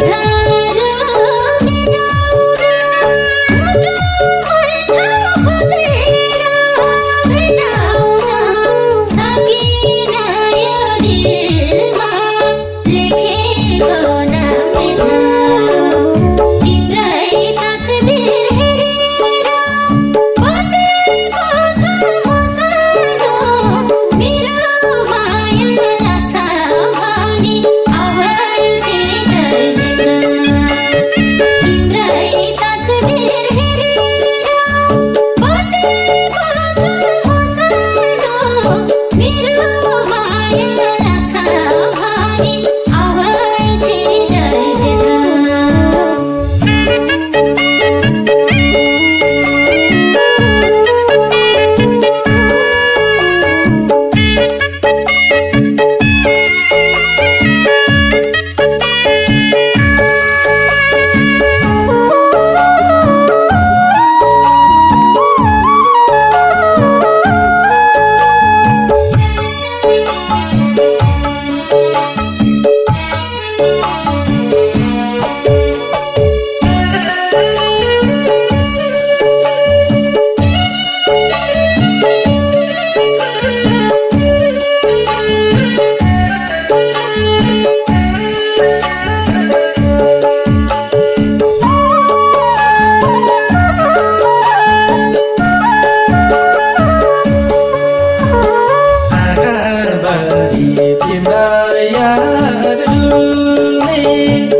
사랑 डुल्ने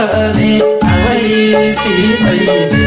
आवाई टिरी आवी